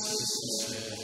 sincere.